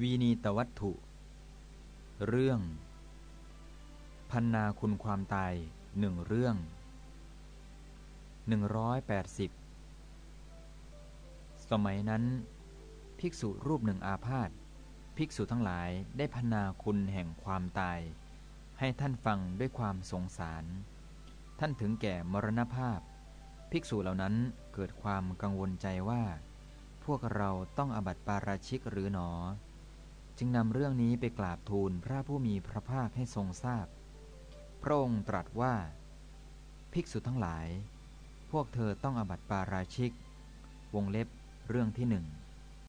วีนีตวัตถุ เรื่อง พันนาคุณความตายหนึ่งเรื่อง 180 สมัยนั้น ภิกษุรูปหนึ่งอาพาธภิกษุทั้งหลายได้พันนาคุณแห่งความตาย ให้ท่านฟังด้วยความสงสาร ท่านถึงแก่มรณภาพ ภิกษุเหล่านั้นเกิดความกังวลใจว่า พวกเราต้องอบัติปาราชิกหรือหนอ จึงนำเรื่องนี้ไปกราบทูลพระผู้มีพระภาคให้ทรงทราบพพระองค์ตรัสว่า ภิกษุทั้งหลาย พวกเธอต้องอบัติปาราชิก วงเล็บเรื่องที่หนึ่ง